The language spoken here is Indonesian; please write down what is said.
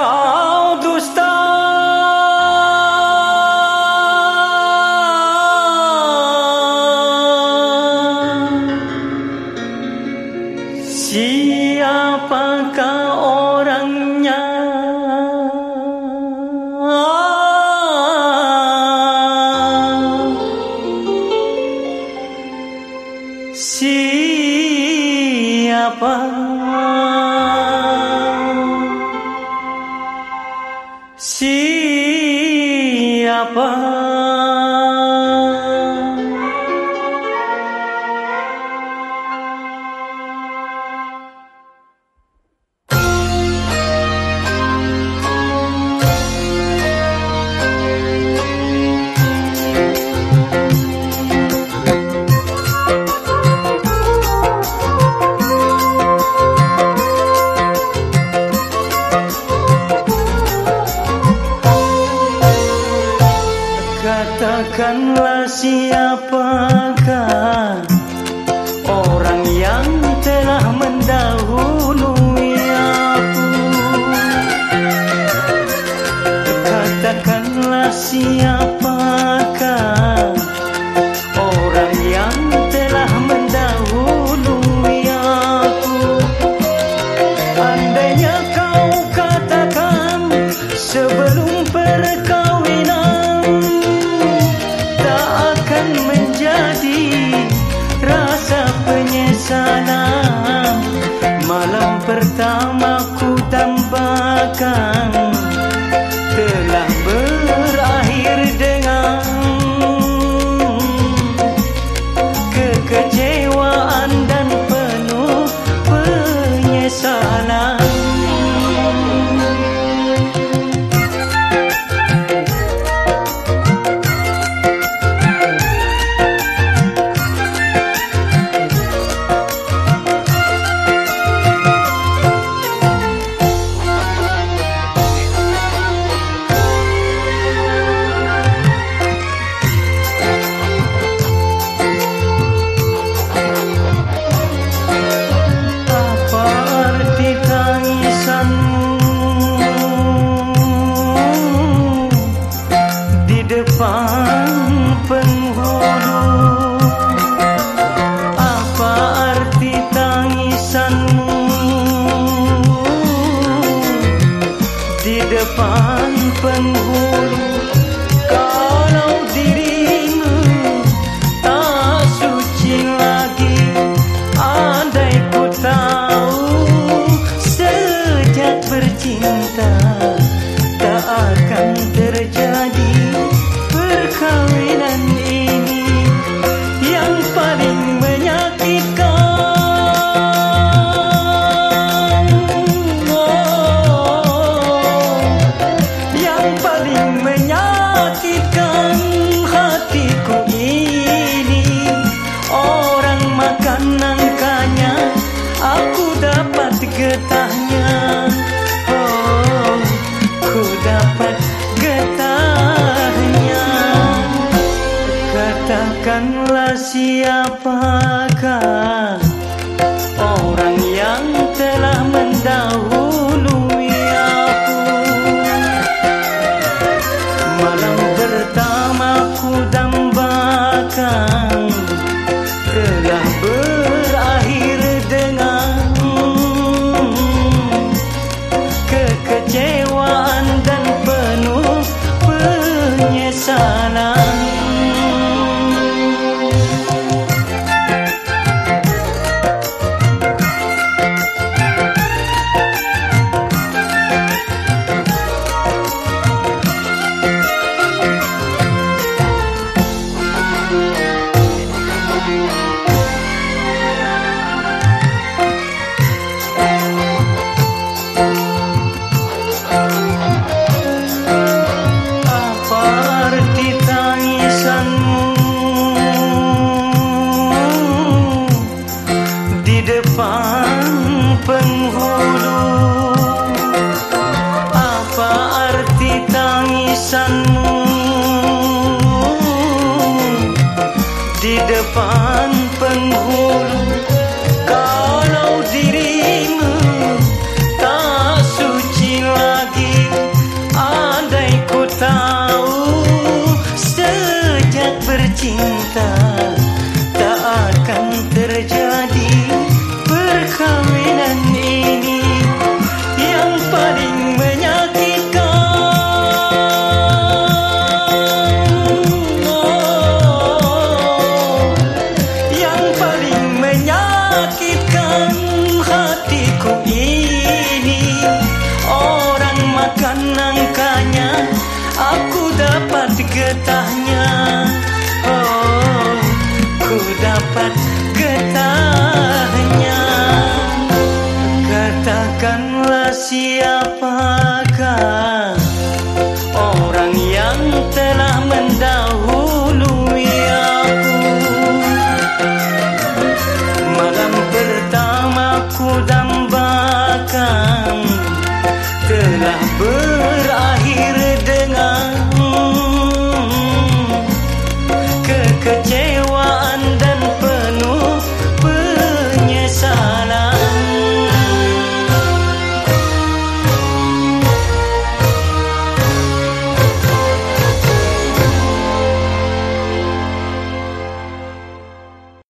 kau dusta. Siapakah orangnya? Siapa? Siapa Katakanlah siapakah Orang yang telah mendahului aku? Katakanlah siapakah pertama ku tambahkan depan penghulu. Apa arti tangisanmu? Di depan penghulu Kalau dirimu tak suci lagi Andai ku tahu sejak bercinta Aku dapat getahnya Oh, ku dapat getahnya. Katakanlah siapakah coração. Penghulu. Apa arti tangisanmu getahnya. Oh ku dapat getahnya. Katakanlah siapa